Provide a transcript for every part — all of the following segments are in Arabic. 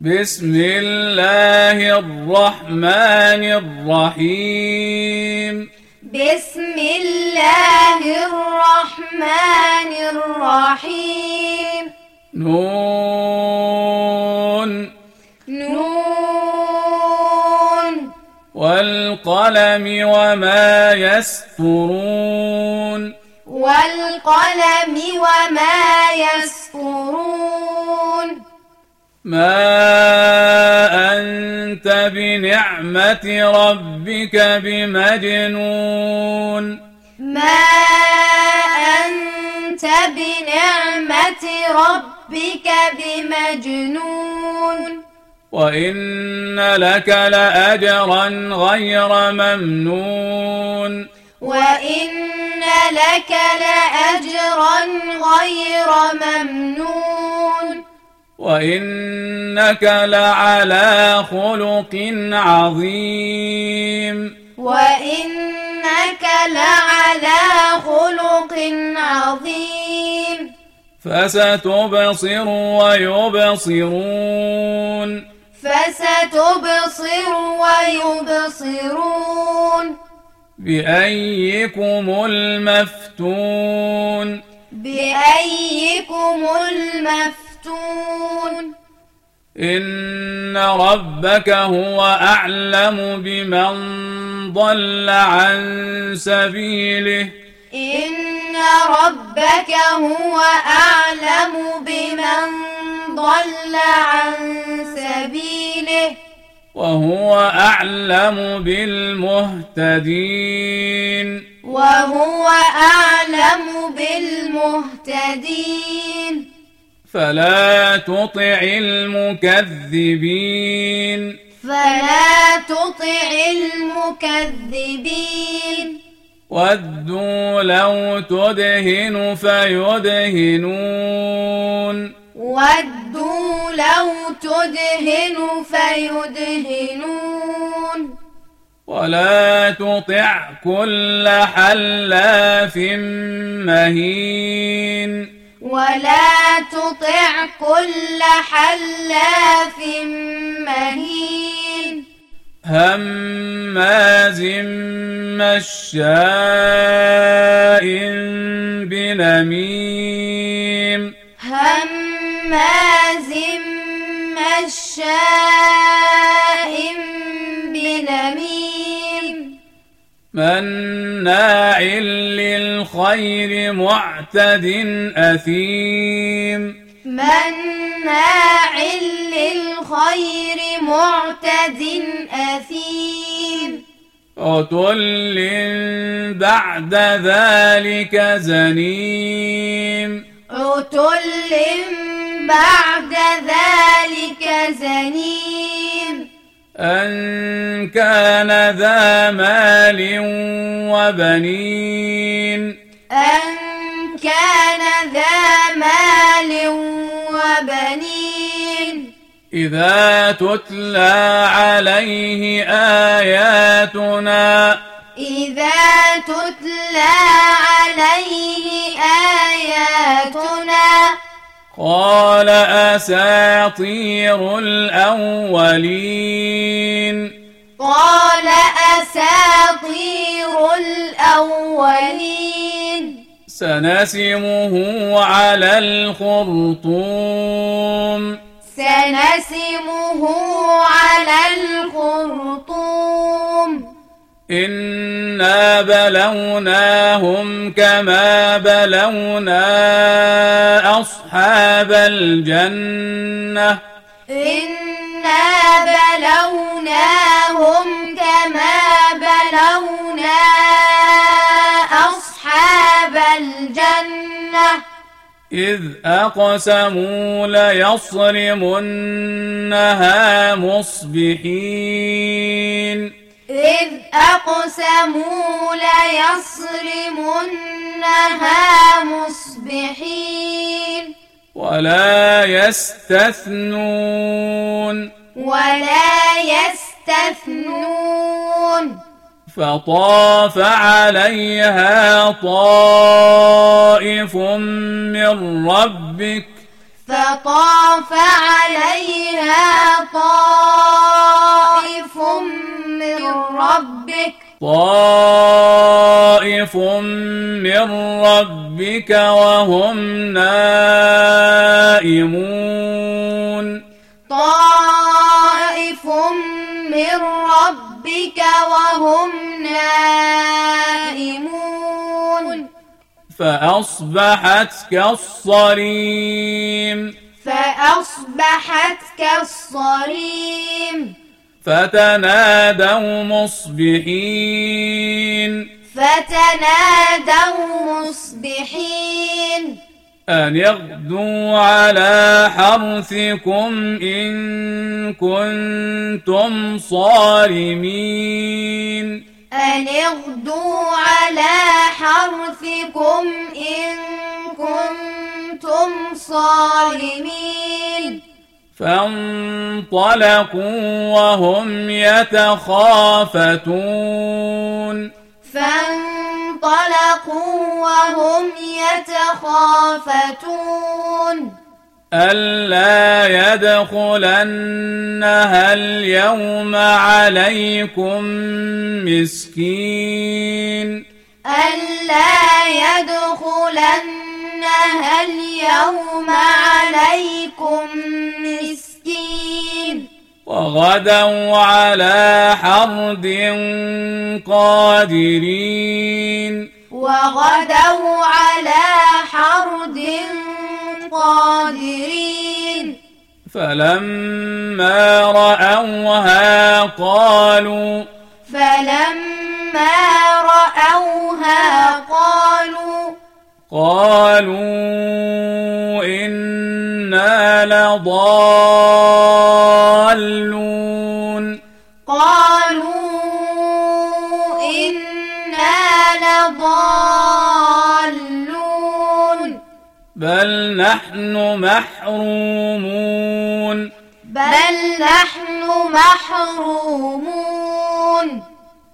بسم الله الرحمن الرحيم. بسم الله الرحمن الرحيم. نون. نون. والقلم وما يسطرون. والقلم وما يسطرون. ما أنت بنعمة ربك بمجنون ما أنت بنعمة ربك بمجنون وإن لك لأجرا غير ممنون وإن لك لأجرا غير ممنون وإنك لعلى خلق عظيم وإنك لعلى خلق عظيم فستبصر ويبصرون فستبصر ويبصرون بأيكم المفتون بأيكم المفتون إن ربك هو أعلم بمن ضل عن سبيله إن ربك هو أعلم بمن ضل عن سبيله وهو أعلم بالمهتدين وهو أعلم بالمهتدين فلا تطع المكذبين. فلا تطع المكذبين. ودوا لو تدهن فيدهنون. ودوا لو تدهن فيدهنون. ولا تطع كل حلاف مهين. ولا تطع كل حلاف مهين هماز مشاء بنميم. هماز مشاء مناع للخير معتد أثيم مناع للخير معتد أثيم عتل بعد ذلك زنيم عتل بعد ذلك زنيم أن كان ذا مال وبنين أن كان ذا مال وبنين إذا تتلى عليه آياتنا إذا تتلى عليه آياتنا قال أساطير الأولين. قال أساطير الأولين. سنسمه على الخرطوم. سنسمه على الخرطوم. إنا بلوناهم كما بلونا أصحاب الجنة. إنا بلوناهم كما بلونا أصحاب الجنة. إذ أقسموا ليصرمنها مصبحين. إذ أقسموا ليصرمنها مصبحين. ولا يستثنون. ولا يستثنون. فطاف عليها طائف من ربك. فطاف عليها طائف من ربك. وهم نائمون. طائف من ربك وهم نائمون. فأصبحت كالصريم. فأصبحت كالصريم. فتنادوا مصبحين. فتنادوا مصبحين. أن اغدوا على حرثكم إن كنتم صارمين. أن اغدوا على حرثكم إن كنتم صارمين. فانطلقوا وهم يتخافتون. فانطلقوا وهم يتخافتون. ألا يدخلنها اليوم عليكم مسكين. ألا اليوم عليكم مسكين. وغدوا على حرد قادرين. وغدوا على حرد قادرين. فلما رأوها قالوا فلما قالوا إنا لضالون. قالوا إنا لضالون. بل نحن محرومون. بل نحن محرومون.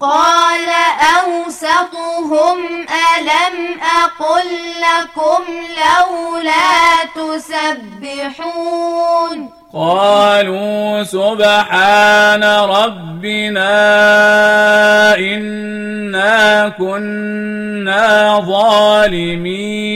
قال أوسطهم ألم أقل لكم لولا تسبحون قالوا سبحان ربنا إنا كنا ظالمين.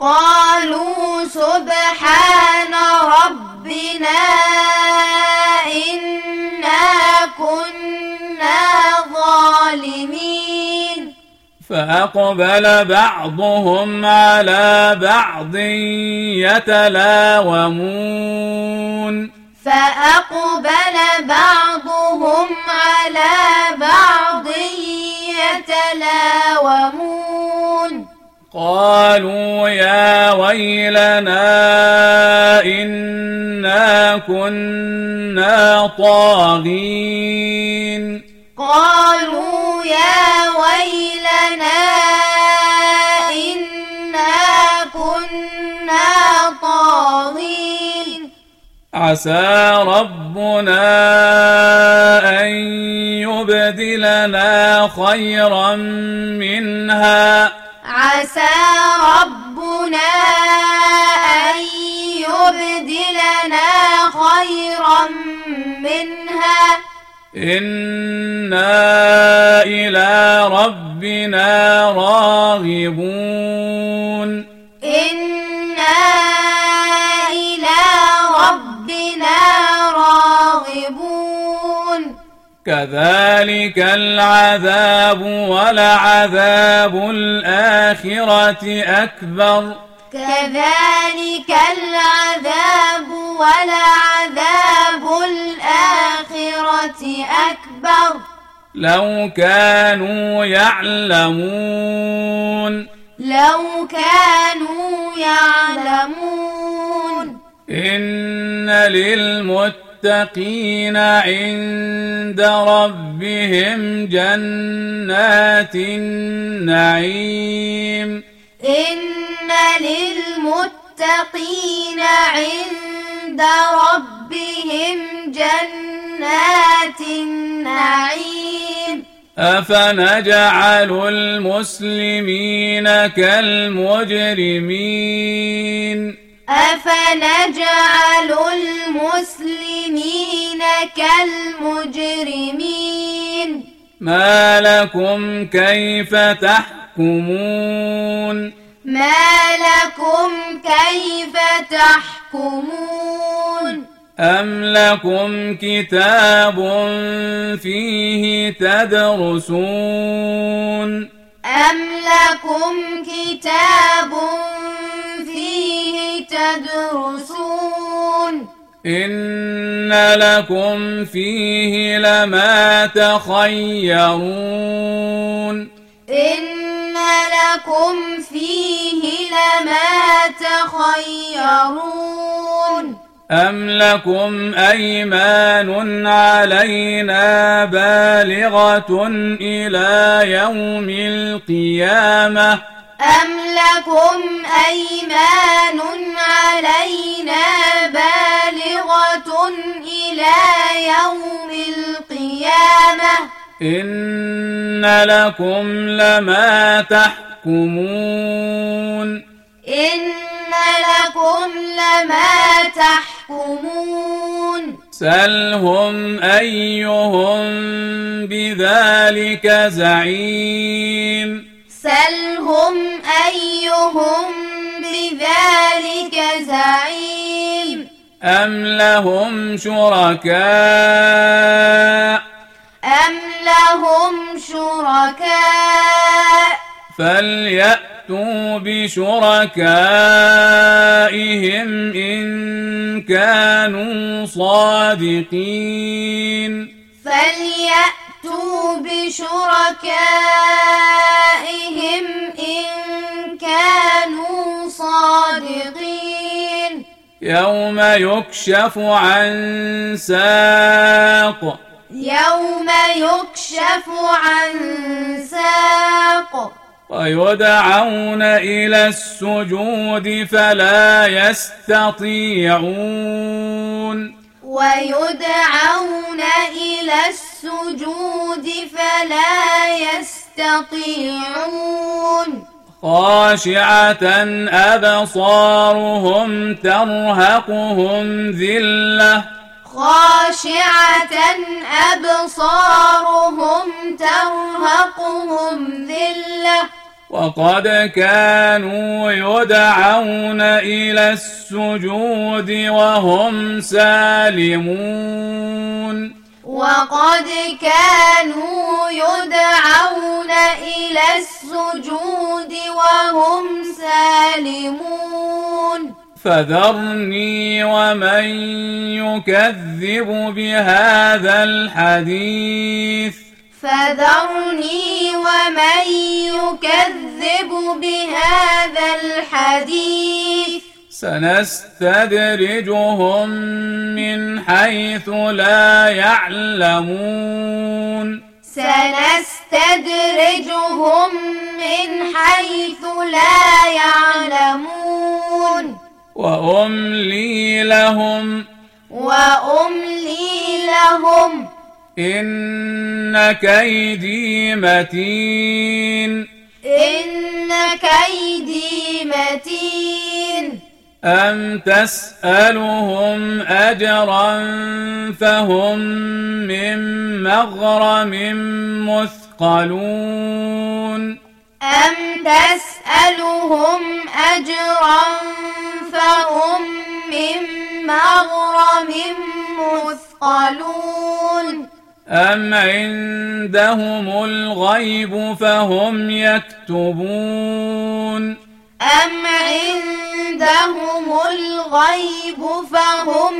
قالوا سبحان ربنا فأقبل بعضهم على بعض يتلاومون. فأقبل بعضهم على بعض يتلاومون. قالوا يا ويلنا إنا كنا طاغين. قالوا يا عسى ربنا أن يبدلنا خيرا منها. عسى ربنا أن يبدلنا خيرا منها. إنا إلى ربنا راغبون. كذلك العذاب ولعذاب الآخرة أكبر. كذلك العذاب ولعذاب الآخرة أكبر. لو كانوا يعلمون. لو كانوا يعلمون. إن للمتقين عند ربهم جنات النعيم. إن للمتقين عند ربهم جنات النعيم. أفنجعل المسلمين كالمجرمين. أفنجعل المسلمين كالمجرمين؟ ما لكم كيف تحكمون؟ ما لكم كيف تحكمون؟ أم لكم كتاب فيه تدرسون؟ أم لكم كتاب فيه تدرسون إن لكم فيه لما تخيرون إن لكم فيه لما تخيرون أم لكم أيمان علينا بالغة إلى يوم القيامة أم لكم أيمان علينا بالغة إلى يوم القيامة إن لكم لما تحكمون إن لكم لما تحكمون سلهم أيهم بذلك زعيم. سلهم أيهم بذلك زعيم. أم لهم شركاء؟ أم لهم شركاء؟ فليأتوا بشركائهم إن كانوا صادقين. فليأتوا بشركائهم إن كانوا صادقين. يوم يكشف عن ساق. يوم يكشف عن ساق. ويدعون إلى السجود فلا يستطيعون ويدعون إلى السجود فلا يستطيعون خاشعة أبصارهم ترهقهم ذلة خاشعة أبصارهم ترهقهم ذلة وقد كانوا يدعون إلى السجود وهم سالمون. وقد كانوا يدعون إلى السجود وهم سالمون. فذرني ومن يكذب بهذا الحديث. فذرني ومن يكذب بهذا الحديث. سنستدرجهم من حيث لا يعلمون. سنستدرجهم من حيث لا يعلمون. وأملي لهم وأملي لهم إن كيدي متين. إن كيدي متين. أم تسألهم أجرا فهم من مغرم مثقلون. أم تسألهم أجرا فهم من مغرم مثقلون. أم عندهم الغيب فهم يكتبون أم عندهم الغيب فهم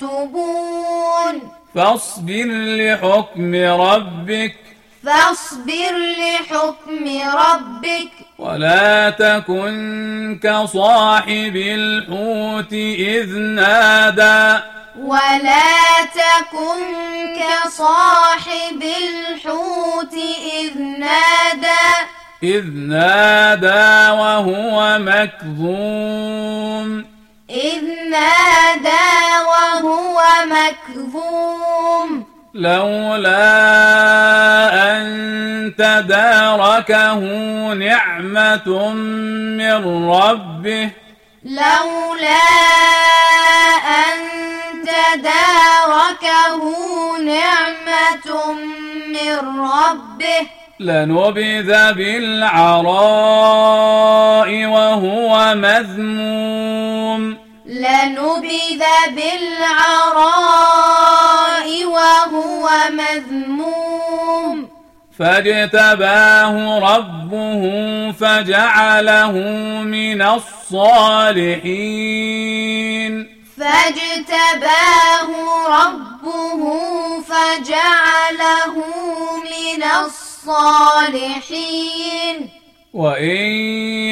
يكتبون فاصبر لحكم ربك فاصبر لحكم ربك ولا تكن كصاحب الحوت إذ نادى ولا تكن كصاحب الحوت إذ نادى إذ نادى وهو مكظوم إذ نادى وهو مكظوم لولا أن تداركه نعمة من ربه لولا تداركه نعمة من ربه. لنبذ بالعراء وهو مذموم. لنبذ بالعراء وهو مذموم. فاجتباه ربه فجعله من الصالحين. فاجتباه ربه فجعله من الصالحين. وإن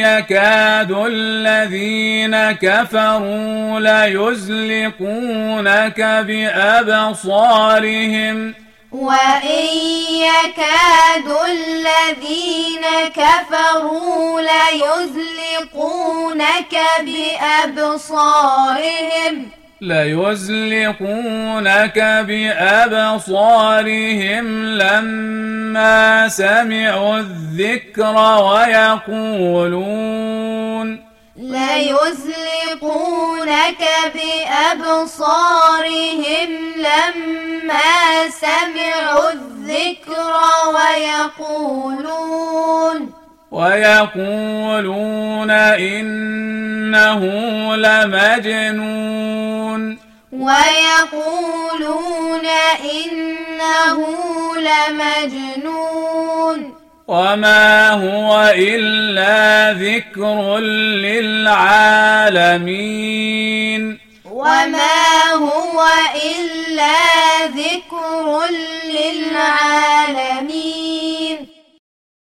يكاد الذين كفروا ليزلقونك بأبصارهم. وإن يكاد الذين كفروا ليزلقونك بأبصارهم ليزلقونك بأبصارهم لما سمعوا الذكر ويقولون ليزلقونك بأبصارهم لما سمعوا الذكر ويقولون ويقولون إنه لمجنون. ويقولون إنه لمجنون. وما هو إلا ذكر للعالمين وما هو إلا ذكر للعالمين